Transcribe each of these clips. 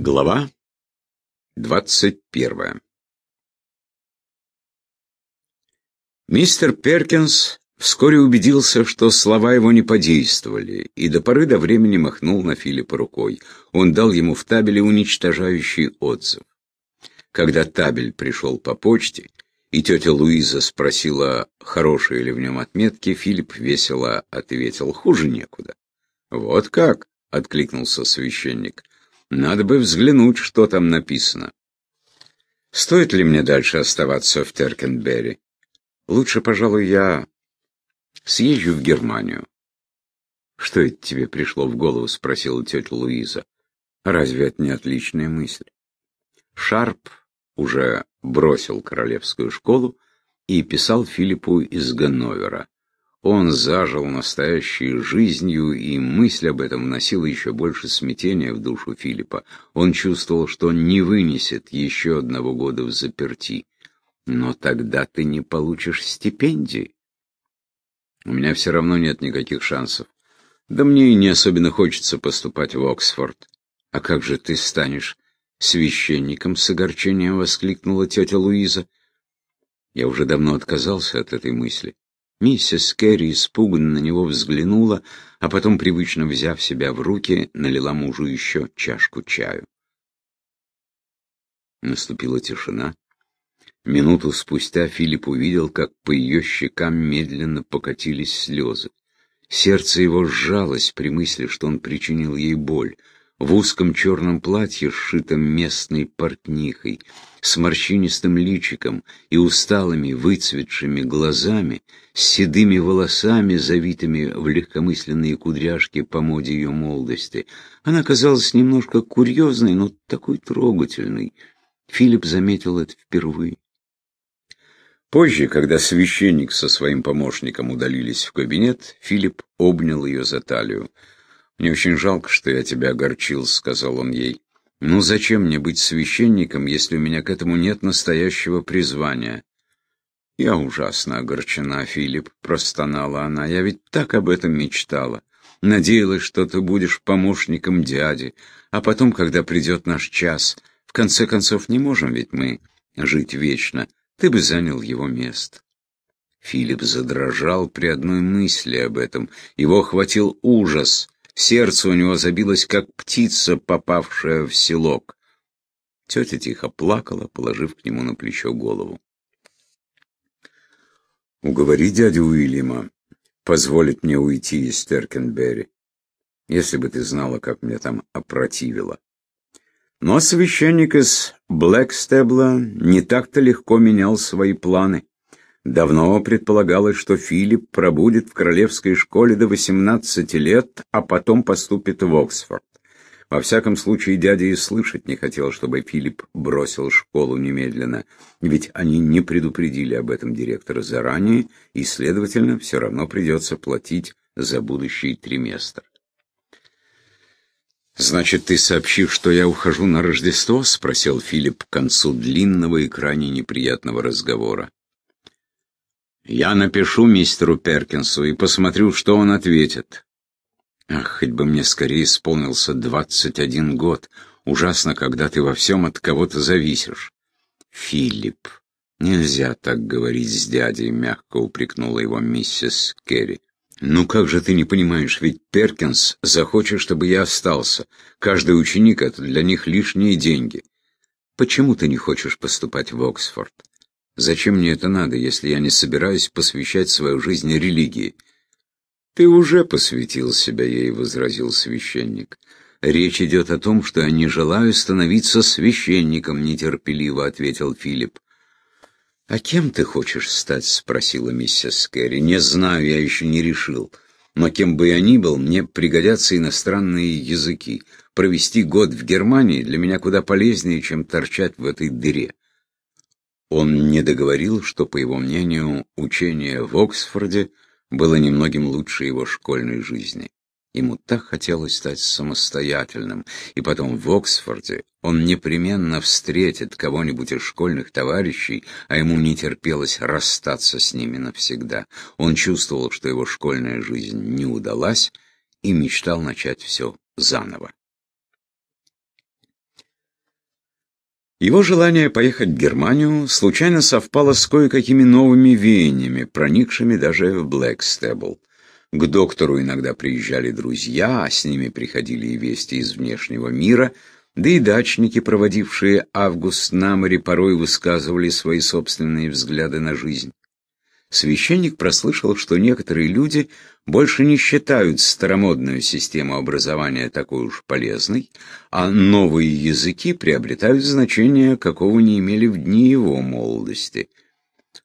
Глава двадцать первая Мистер Перкинс вскоре убедился, что слова его не подействовали, и до поры до времени махнул на Филиппа рукой. Он дал ему в табеле уничтожающий отзыв. Когда табель пришел по почте, и тетя Луиза спросила, хорошие ли в нем отметки, Филипп весело ответил, хуже некуда. «Вот как?» — откликнулся священник. Надо бы взглянуть, что там написано. Стоит ли мне дальше оставаться в Теркенберри? Лучше, пожалуй, я съезжу в Германию. Что это тебе пришло в голову? Спросила тетя Луиза. Разве это не отличная мысль? Шарп уже бросил королевскую школу и писал Филиппу из Ганновера. Он зажил настоящей жизнью, и мысль об этом вносила еще больше смятения в душу Филиппа. Он чувствовал, что не вынесет еще одного года в заперти. Но тогда ты не получишь стипендии. У меня все равно нет никаких шансов. Да мне и не особенно хочется поступать в Оксфорд. А как же ты станешь священником с огорчением воскликнула тетя Луиза. Я уже давно отказался от этой мысли. Миссис Керри испуганно на него взглянула, а потом, привычно взяв себя в руки, налила мужу еще чашку чаю. Наступила тишина. Минуту спустя Филипп увидел, как по ее щекам медленно покатились слезы. Сердце его сжалось при мысли, что он причинил ей боль в узком черном платье, сшитом местной портнихой, с морщинистым личиком и усталыми выцветшими глазами, с седыми волосами, завитыми в легкомысленные кудряшки по моде ее молодости. Она казалась немножко курьезной, но такой трогательной. Филипп заметил это впервые. Позже, когда священник со своим помощником удалились в кабинет, Филипп обнял ее за талию. «Мне очень жалко, что я тебя огорчил», — сказал он ей. «Ну зачем мне быть священником, если у меня к этому нет настоящего призвания?» «Я ужасно огорчена, Филипп», — простонала она. «Я ведь так об этом мечтала. Надеялась, что ты будешь помощником дяди. А потом, когда придет наш час, в конце концов, не можем ведь мы жить вечно. Ты бы занял его место». Филипп задрожал при одной мысли об этом. Его охватил ужас — Сердце у него забилось, как птица, попавшая в селок. Тетя тихо плакала, положив к нему на плечо голову. «Уговори дядю Уильяма позволить мне уйти из Теркенберри, если бы ты знала, как мне там опротивило». Но священник из Блэкстебла не так-то легко менял свои планы. Давно предполагалось, что Филипп пробудет в королевской школе до 18 лет, а потом поступит в Оксфорд. Во всяком случае, дядя и слышать не хотел, чтобы Филипп бросил школу немедленно, ведь они не предупредили об этом директора заранее, и, следовательно, все равно придется платить за будущий триместр. «Значит, ты сообщишь, что я ухожу на Рождество?» — спросил Филипп к концу длинного и крайне неприятного разговора. Я напишу мистеру Перкинсу и посмотрю, что он ответит. Ах, хоть бы мне скорее исполнился двадцать один год. Ужасно, когда ты во всем от кого-то зависишь. Филипп, нельзя так говорить с дядей, мягко упрекнула его миссис Керри. «Ну как же ты не понимаешь, ведь Перкинс захочет, чтобы я остался. Каждый ученик — это для них лишние деньги. Почему ты не хочешь поступать в Оксфорд? Зачем мне это надо, если я не собираюсь посвящать свою жизнь религии? Ты уже посвятил себя ей, возразил священник. Речь идет о том, что я не желаю становиться священником, нетерпеливо ответил Филипп. «А кем ты хочешь стать?» — спросила миссис Кэрри. «Не знаю, я еще не решил. Но кем бы я ни был, мне пригодятся иностранные языки. Провести год в Германии для меня куда полезнее, чем торчать в этой дыре». Он не договорил, что, по его мнению, учение в Оксфорде было немногим лучше его школьной жизни. Ему так хотелось стать самостоятельным, и потом в Оксфорде он непременно встретит кого-нибудь из школьных товарищей, а ему не терпелось расстаться с ними навсегда. Он чувствовал, что его школьная жизнь не удалась, и мечтал начать все заново. Его желание поехать в Германию случайно совпало с кое-какими новыми веяниями, проникшими даже в Блэкстебл. К доктору иногда приезжали друзья, а с ними приходили и вести из внешнего мира, да и дачники, проводившие август на море, порой высказывали свои собственные взгляды на жизнь. Священник прослышал, что некоторые люди больше не считают старомодную систему образования такой уж полезной, а новые языки приобретают значение, какого не имели в дни его молодости.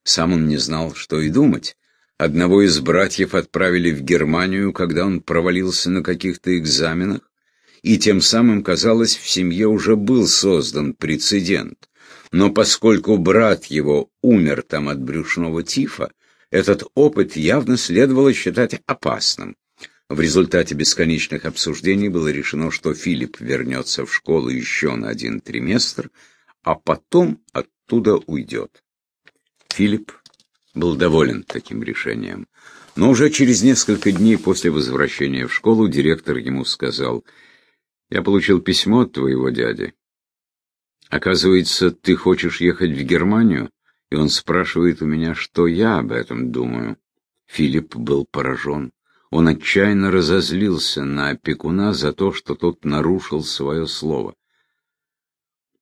Сам он не знал, что и думать. Одного из братьев отправили в Германию, когда он провалился на каких-то экзаменах, и тем самым, казалось, в семье уже был создан прецедент. Но поскольку брат его умер там от брюшного тифа, этот опыт явно следовало считать опасным. В результате бесконечных обсуждений было решено, что Филипп вернется в школу еще на один триместр, а потом оттуда уйдет. Филипп был доволен таким решением. Но уже через несколько дней после возвращения в школу директор ему сказал, «Я получил письмо от твоего дяди. Оказывается, ты хочешь ехать в Германию?» И он спрашивает у меня, что я об этом думаю. Филипп был поражен. Он отчаянно разозлился на опекуна за то, что тот нарушил свое слово.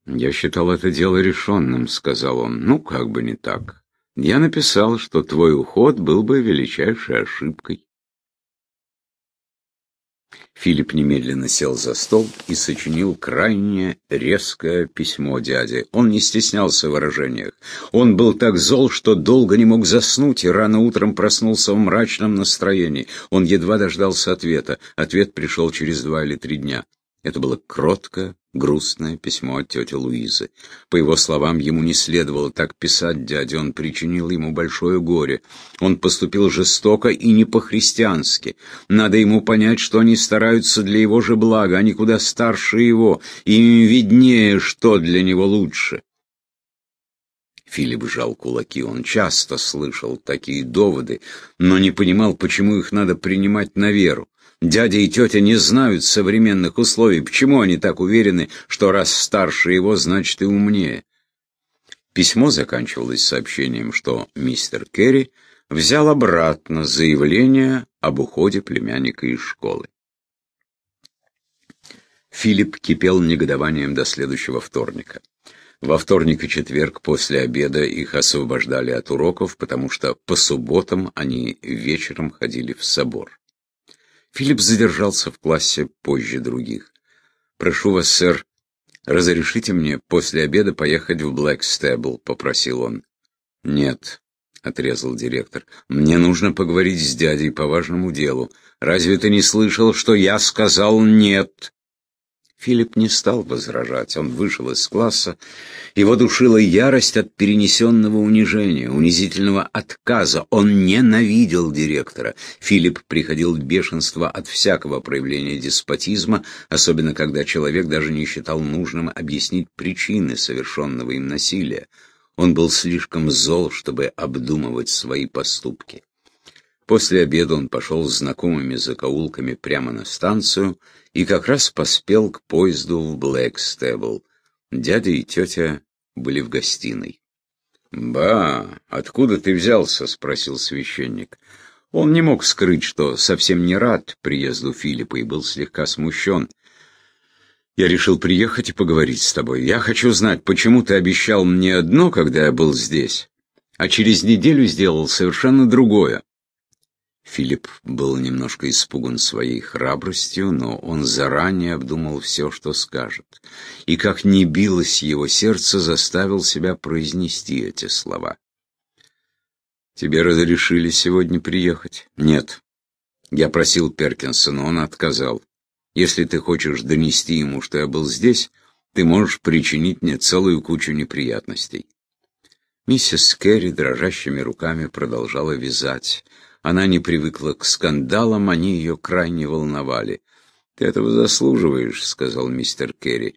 «Я считал это дело решенным», — сказал он. «Ну, как бы не так. Я написал, что твой уход был бы величайшей ошибкой. Филипп немедленно сел за стол и сочинил крайне резкое письмо дяде. Он не стеснялся в выражениях. Он был так зол, что долго не мог заснуть и рано утром проснулся в мрачном настроении. Он едва дождался ответа. Ответ пришел через два или три дня. Это было кротко, грустное письмо от тети Луизы. По его словам, ему не следовало так писать дяде, он причинил ему большое горе. Он поступил жестоко и не по-христиански. Надо ему понять, что они стараются для его же блага, они куда старше его, им виднее, что для него лучше. Филипп сжал кулаки, он часто слышал такие доводы, но не понимал, почему их надо принимать на веру. Дядя и тетя не знают современных условий. Почему они так уверены, что раз старше его, значит и умнее? Письмо заканчивалось сообщением, что мистер Керри взял обратно заявление об уходе племянника из школы. Филипп кипел негодованием до следующего вторника. Во вторник и четверг после обеда их освобождали от уроков, потому что по субботам они вечером ходили в собор. Филипп задержался в классе позже других. «Прошу вас, сэр, разрешите мне после обеда поехать в Блэкстебл?» — попросил он. «Нет», — отрезал директор, — «мне нужно поговорить с дядей по важному делу. Разве ты не слышал, что я сказал «нет»?» Филипп не стал возражать. Он вышел из класса. Его душила ярость от перенесенного унижения, унизительного отказа. Он ненавидел директора. Филипп приходил в бешенство от всякого проявления деспотизма, особенно когда человек даже не считал нужным объяснить причины совершенного им насилия. Он был слишком зол, чтобы обдумывать свои поступки. После обеда он пошел с знакомыми закоулками прямо на станцию и как раз поспел к поезду в Блэкстебл. Дядя и тетя были в гостиной. «Ба, откуда ты взялся?» — спросил священник. Он не мог скрыть, что совсем не рад приезду Филиппа и был слегка смущен. «Я решил приехать и поговорить с тобой. Я хочу знать, почему ты обещал мне одно, когда я был здесь, а через неделю сделал совершенно другое. Филипп был немножко испуган своей храбростью, но он заранее обдумал все, что скажет. И как не билось его сердце, заставил себя произнести эти слова. «Тебе разрешили сегодня приехать?» «Нет». Я просил Перкинса, но он отказал. «Если ты хочешь донести ему, что я был здесь, ты можешь причинить мне целую кучу неприятностей». Миссис Керри дрожащими руками продолжала вязать. Она не привыкла к скандалам, они ее крайне волновали. «Ты этого заслуживаешь», — сказал мистер Керри.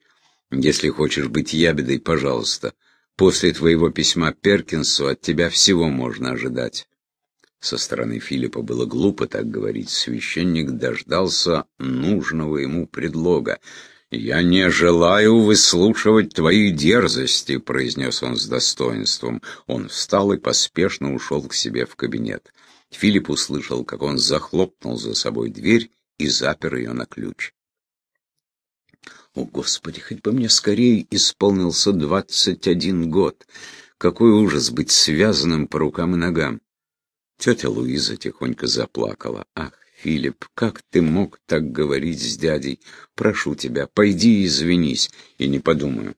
«Если хочешь быть ябедой, пожалуйста. После твоего письма Перкинсу от тебя всего можно ожидать». Со стороны Филиппа было глупо так говорить. Священник дождался нужного ему предлога. «Я не желаю выслушивать твои дерзости», — произнес он с достоинством. Он встал и поспешно ушел к себе в кабинет. Филипп услышал, как он захлопнул за собой дверь и запер ее на ключ. О, Господи, хоть бы мне скорее исполнился двадцать один год. Какой ужас быть связанным по рукам и ногам. Тетя Луиза тихонько заплакала. Ах, Филипп, как ты мог так говорить с дядей? Прошу тебя, пойди и извинись. И не подумаю.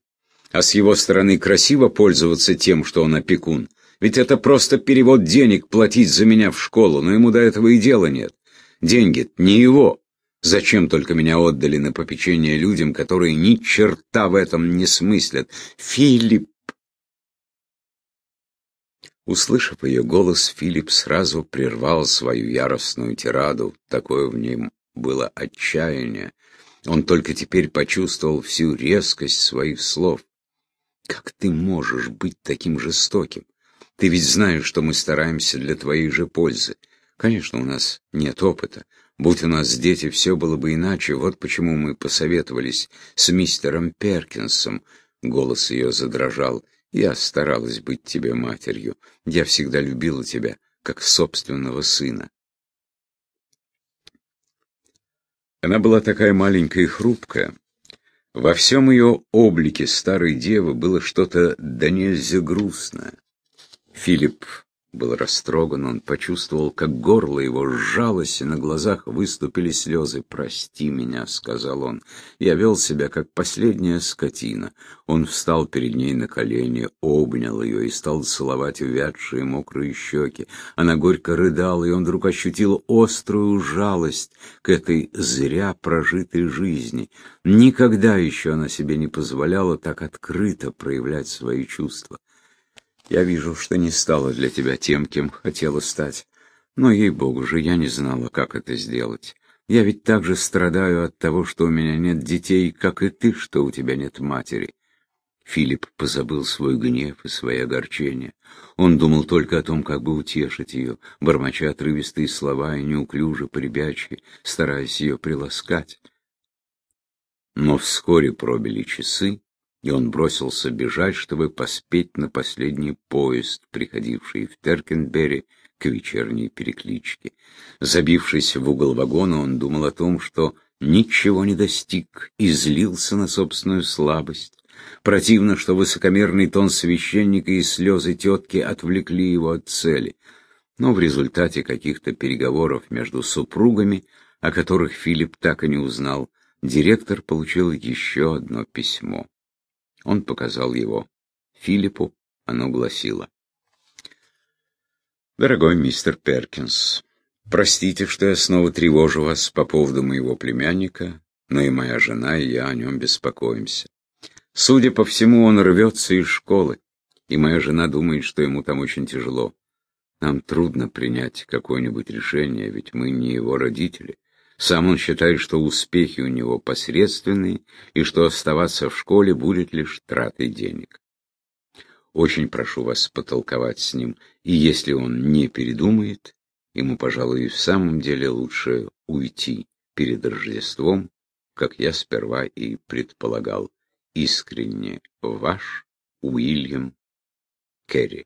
А с его стороны красиво пользоваться тем, что он опекун. Ведь это просто перевод денег платить за меня в школу, но ему до этого и дела нет. Деньги не его. Зачем только меня отдали на попечение людям, которые ни черта в этом не смыслят? Филипп! Услышав ее голос, Филипп сразу прервал свою яростную тираду. Такое в нем было отчаяние. Он только теперь почувствовал всю резкость своих слов. «Как ты можешь быть таким жестоким? Ты ведь знаешь, что мы стараемся для твоей же пользы. Конечно, у нас нет опыта. Будь у нас дети, все было бы иначе. Вот почему мы посоветовались с мистером Перкинсом. Голос ее задрожал. Я старалась быть тебе матерью. Я всегда любила тебя, как собственного сына. Она была такая маленькая и хрупкая. Во всем ее облике старой девы было что-то да нельзя грустное. Филипп был растроган, он почувствовал, как горло его сжалось, и на глазах выступили слезы. «Прости меня», — сказал он. Я вел себя, как последняя скотина. Он встал перед ней на колени, обнял ее и стал целовать увядшие мокрые щеки. Она горько рыдала, и он вдруг ощутил острую жалость к этой зря прожитой жизни. Никогда еще она себе не позволяла так открыто проявлять свои чувства. Я вижу, что не стала для тебя тем, кем хотела стать. Но, ей-богу же, я не знала, как это сделать. Я ведь так же страдаю от того, что у меня нет детей, как и ты, что у тебя нет матери. Филипп позабыл свой гнев и свои огорчения. Он думал только о том, как бы утешить ее, бормоча отрывистые слова и неуклюже поребячьи, стараясь ее приласкать. Но вскоре пробили часы, и он бросился бежать, чтобы поспеть на последний поезд, приходивший в Теркенберри к вечерней перекличке. Забившись в угол вагона, он думал о том, что ничего не достиг и злился на собственную слабость. Противно, что высокомерный тон священника и слезы тетки отвлекли его от цели. Но в результате каких-то переговоров между супругами, о которых Филипп так и не узнал, директор получил еще одно письмо. Он показал его Филиппу, оно гласило. «Дорогой мистер Перкинс, простите, что я снова тревожу вас по поводу моего племянника, но и моя жена, и я о нем беспокоимся. Судя по всему, он рвется из школы, и моя жена думает, что ему там очень тяжело. Нам трудно принять какое-нибудь решение, ведь мы не его родители. Сам он считает, что успехи у него посредственные, и что оставаться в школе будет лишь тратой денег. Очень прошу вас потолковать с ним, и если он не передумает, ему, пожалуй, и в самом деле лучше уйти перед Рождеством, как я сперва и предполагал. Искренне ваш Уильям Керри.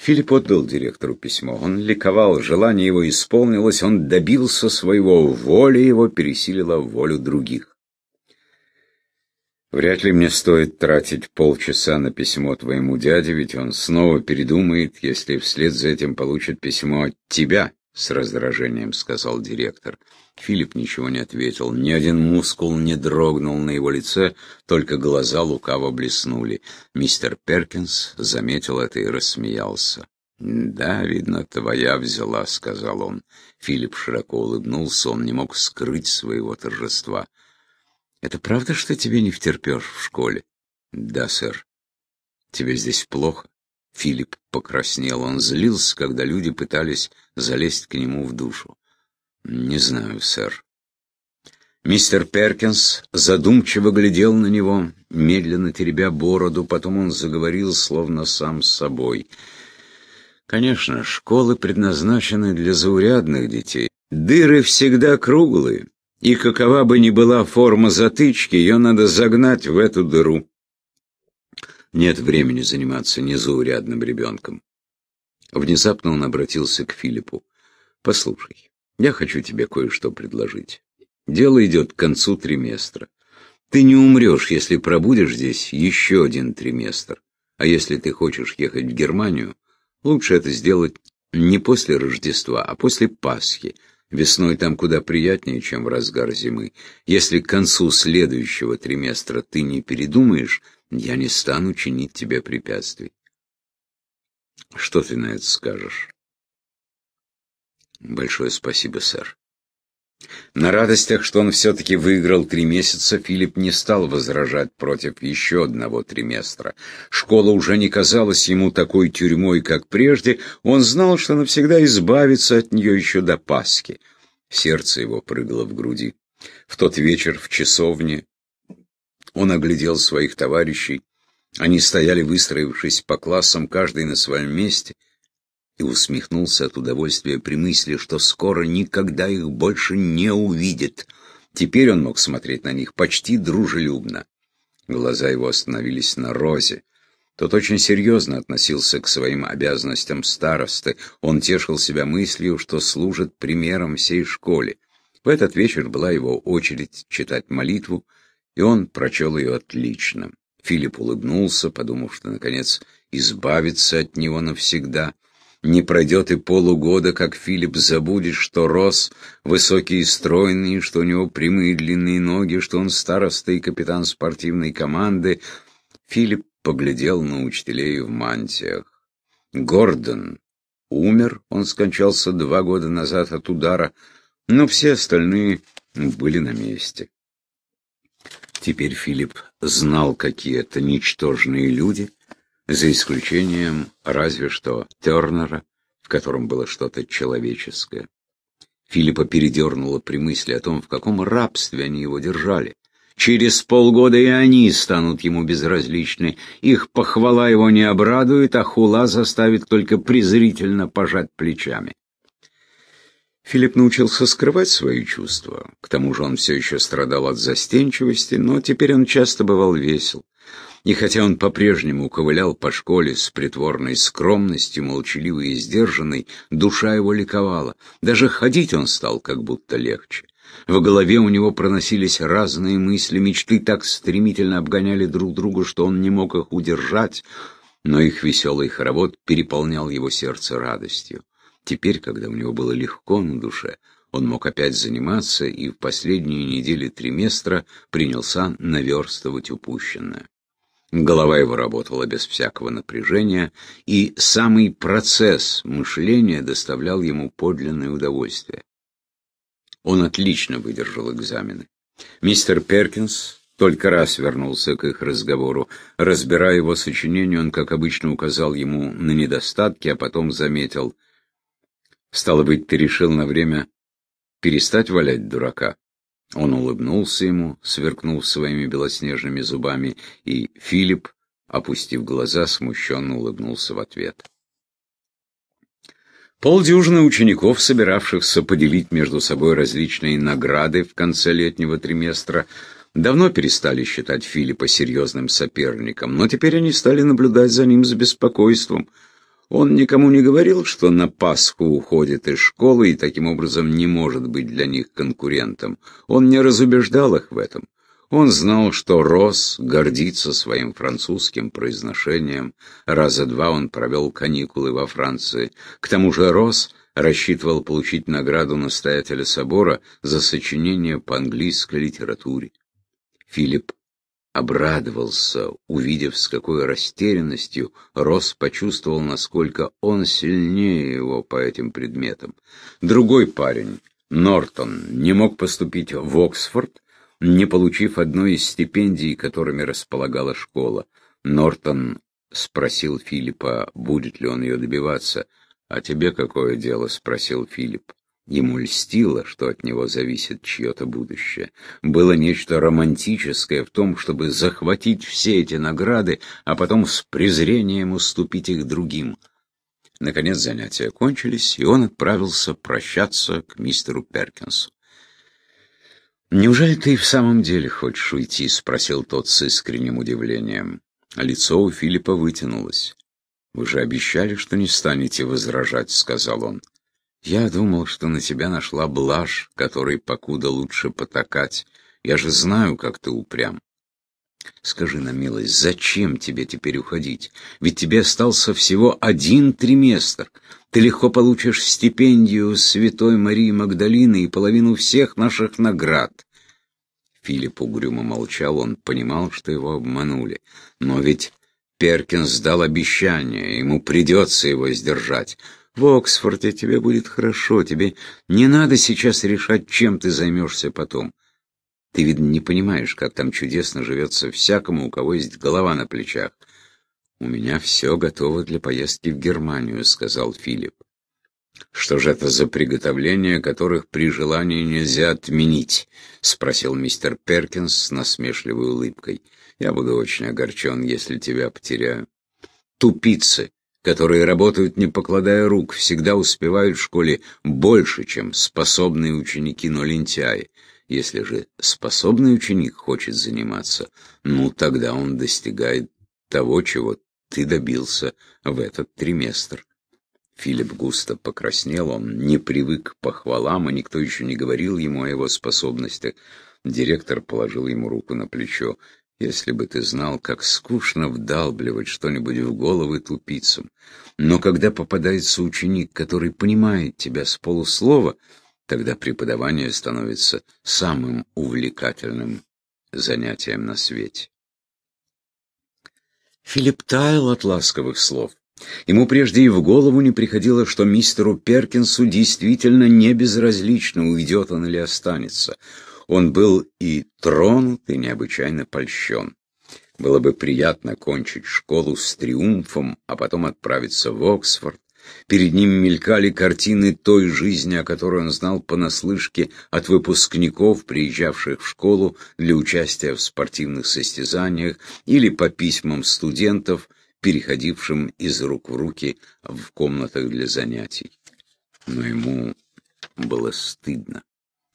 Филипп отдал директору письмо. Он ликовал, желание его исполнилось, он добился своего, воля его пересилила волю других. Вряд ли мне стоит тратить полчаса на письмо твоему дяде, ведь он снова передумает, если вслед за этим получит письмо от тебя, — с раздражением сказал директор. Филипп ничего не ответил, ни один мускул не дрогнул на его лице, только глаза лукаво блеснули. Мистер Перкинс заметил это и рассмеялся. «Да, видно, твоя взяла», — сказал он. Филипп широко улыбнулся, он не мог скрыть своего торжества. «Это правда, что тебе не втерпешь в школе?» «Да, сэр». «Тебе здесь плохо?» Филипп покраснел. Он злился, когда люди пытались залезть к нему в душу. «Не знаю, сэр». Мистер Перкинс задумчиво глядел на него, медленно теребя бороду, потом он заговорил, словно сам с собой. «Конечно, школы предназначены для заурядных детей. Дыры всегда круглые, И какова бы ни была форма затычки, ее надо загнать в эту дыру. Нет времени заниматься незаурядным ребенком. Внезапно он обратился к Филиппу. «Послушай, я хочу тебе кое-что предложить. Дело идет к концу триместра. Ты не умрешь, если пробудешь здесь еще один триместр. А если ты хочешь ехать в Германию, лучше это сделать не после Рождества, а после Пасхи. Весной там куда приятнее, чем в разгар зимы. Если к концу следующего триместра ты не передумаешь, я не стану чинить тебе препятствий. Что ты на это скажешь? Большое спасибо, сэр. На радостях, что он все-таки выиграл три месяца, Филипп не стал возражать против еще одного триместра. Школа уже не казалась ему такой тюрьмой, как прежде, он знал, что навсегда избавится от нее еще до Пасхи. Сердце его прыгало в груди. В тот вечер в часовне он оглядел своих товарищей. Они стояли, выстроившись по классам, каждый на своем месте — и усмехнулся от удовольствия при мысли, что скоро никогда их больше не увидит. Теперь он мог смотреть на них почти дружелюбно. Глаза его остановились на Розе. Тот очень серьезно относился к своим обязанностям старосты. Он тешил себя мыслью, что служит примером всей школе. В этот вечер была его очередь читать молитву, и он прочел ее отлично. Филипп улыбнулся, подумав, что, наконец, избавится от него навсегда — не пройдет и полугода, как Филипп забудет, что рос высокий и стройный, что у него прямые длинные ноги, что он староста капитан спортивной команды. Филипп поглядел на учителей в мантиях. Гордон умер, он скончался два года назад от удара, но все остальные были на месте. Теперь Филипп знал, какие это ничтожные люди — за исключением разве что Тернера, в котором было что-то человеческое. Филиппа передернуло при мысли о том, в каком рабстве они его держали. Через полгода и они станут ему безразличны. Их похвала его не обрадует, а хула заставит только презрительно пожать плечами. Филипп научился скрывать свои чувства. К тому же он все еще страдал от застенчивости, но теперь он часто бывал весел. И хотя он по-прежнему ковылял по школе с притворной скромностью, молчаливой и сдержанной, душа его ликовала. Даже ходить он стал как будто легче. В голове у него проносились разные мысли, мечты так стремительно обгоняли друг друга, что он не мог их удержать, но их веселый хоровод переполнял его сердце радостью. Теперь, когда у него было легко на душе, он мог опять заниматься и в последние недели триместра принялся наверстывать упущенное. Голова его работала без всякого напряжения, и самый процесс мышления доставлял ему подлинное удовольствие. Он отлично выдержал экзамены. Мистер Перкинс только раз вернулся к их разговору. Разбирая его сочинение, он, как обычно, указал ему на недостатки, а потом заметил. «Стало быть, ты решил на время перестать валять дурака?» Он улыбнулся ему, сверкнув своими белоснежными зубами, и Филипп, опустив глаза, смущенно улыбнулся в ответ. Полдюжины учеников, собиравшихся поделить между собой различные награды в конце летнего триместра, давно перестали считать Филиппа серьезным соперником, но теперь они стали наблюдать за ним с беспокойством – он никому не говорил, что на Пасху уходит из школы и таким образом не может быть для них конкурентом. Он не разубеждал их в этом. Он знал, что Росс гордится своим французским произношением. Раза два он провел каникулы во Франции. К тому же Росс рассчитывал получить награду настоятеля собора за сочинение по английской литературе. Филипп обрадовался, увидев, с какой растерянностью Росс почувствовал, насколько он сильнее его по этим предметам. Другой парень, Нортон, не мог поступить в Оксфорд, не получив одной из стипендий, которыми располагала школа. Нортон спросил Филиппа, будет ли он ее добиваться. «А тебе какое дело?» — спросил Филипп. Ему льстило, что от него зависит чье-то будущее. Было нечто романтическое в том, чтобы захватить все эти награды, а потом с презрением уступить их другим. Наконец занятия кончились, и он отправился прощаться к мистеру Перкинсу. «Неужели ты в самом деле хочешь уйти?» — спросил тот с искренним удивлением. Лицо у Филиппа вытянулось. «Вы же обещали, что не станете возражать», — сказал он. «Я думал, что на тебя нашла блажь, которой покуда лучше потакать. Я же знаю, как ты упрям. Скажи на милость, зачем тебе теперь уходить? Ведь тебе остался всего один триместр. Ты легко получишь стипендию Святой Марии Магдалины и половину всех наших наград. Филипп угрюмо молчал, он понимал, что его обманули. Но ведь Перкинс дал обещание, ему придется его сдержать. В Оксфорде тебе будет хорошо, тебе не надо сейчас решать, чем ты займешься потом. Ты, видно, не понимаешь, как там чудесно живется всякому, у кого есть голова на плечах. «У меня все готово для поездки в Германию», — сказал Филипп. «Что же это за приготовления, которых при желании нельзя отменить?» — спросил мистер Перкинс с насмешливой улыбкой. «Я буду очень огорчен, если тебя потеряю. Тупицы, которые работают не покладая рук, всегда успевают в школе больше, чем способные ученики, но лентяи. Если же способный ученик хочет заниматься, ну тогда он достигает того, чего ты добился в этот триместр. Филипп густо покраснел, он не привык к похвалам, и никто еще не говорил ему о его способностях. Директор положил ему руку на плечо. «Если бы ты знал, как скучно вдалбливать что-нибудь в головы тупицам. Но когда попадается ученик, который понимает тебя с полуслова, Тогда преподавание становится самым увлекательным занятием на свете. Филипп таял от ласковых слов. Ему прежде и в голову не приходило, что мистеру Перкинсу действительно не безразлично, уйдет он или останется. Он был и тронут, и необычайно польщен. Было бы приятно кончить школу с триумфом, а потом отправиться в Оксфорд, Перед ним мелькали картины той жизни, о которой он знал понаслышке от выпускников, приезжавших в школу для участия в спортивных состязаниях или по письмам студентов, переходившим из рук в руки в комнатах для занятий. Но ему было стыдно.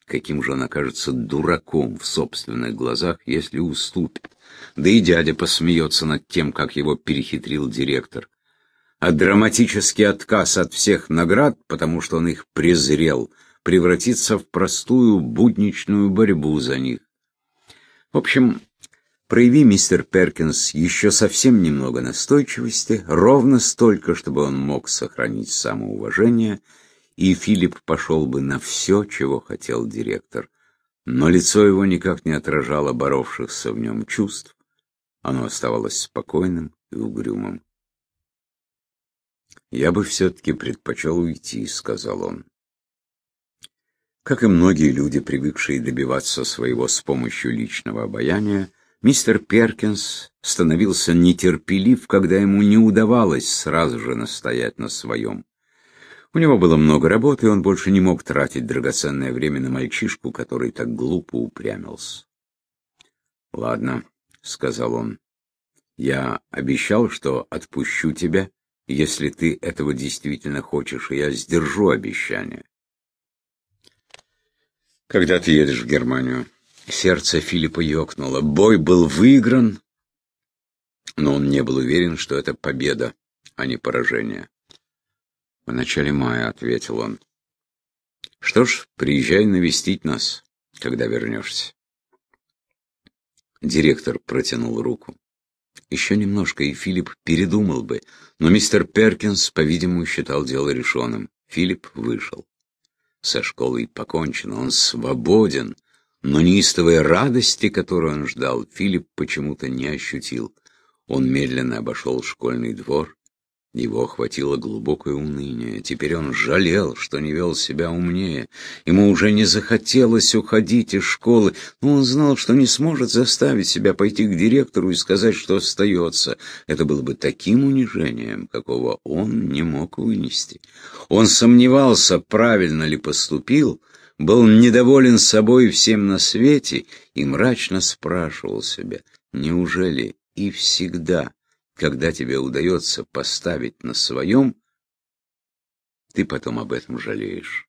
Каким же он окажется дураком в собственных глазах, если уступит. Да и дядя посмеется над тем, как его перехитрил директор а драматический отказ от всех наград, потому что он их презрел, превратится в простую будничную борьбу за них. В общем, прояви, мистер Перкинс, еще совсем немного настойчивости, ровно столько, чтобы он мог сохранить самоуважение, и Филипп пошел бы на все, чего хотел директор. Но лицо его никак не отражало боровшихся в нем чувств, оно оставалось спокойным и угрюмым. «Я бы все-таки предпочел уйти», — сказал он. Как и многие люди, привыкшие добиваться своего с помощью личного обаяния, мистер Перкинс становился нетерпелив, когда ему не удавалось сразу же настоять на своем. У него было много работы, и он больше не мог тратить драгоценное время на мальчишку, который так глупо упрямился. «Ладно», — сказал он, — «я обещал, что отпущу тебя, если ты этого действительно хочешь, и я сдержу обещание. Когда ты едешь в Германию? Сердце Филиппа ёкнуло. Бой был выигран, но он не был уверен, что это победа, а не поражение. В начале мая, — ответил он. Что ж, приезжай навестить нас, когда вернешься. Директор протянул руку. Еще немножко, и Филипп передумал бы, но мистер Перкинс, по-видимому, считал дело решенным. Филипп вышел. Со школой покончено, он свободен, но неистовой радости, которую он ждал, Филипп почему-то не ощутил. Он медленно обошел школьный двор, его охватило глубокое уныние. Теперь он жалел, что не вел себя умнее. Ему уже не захотелось уходить из школы, но он знал, что не сможет заставить себя пойти к директору и сказать, что остается. Это было бы таким унижением, какого он не мог вынести. Он сомневался, правильно ли поступил, был недоволен собой и всем на свете и мрачно спрашивал себя, неужели и всегда когда тебе удается поставить на своем, ты потом об этом жалеешь.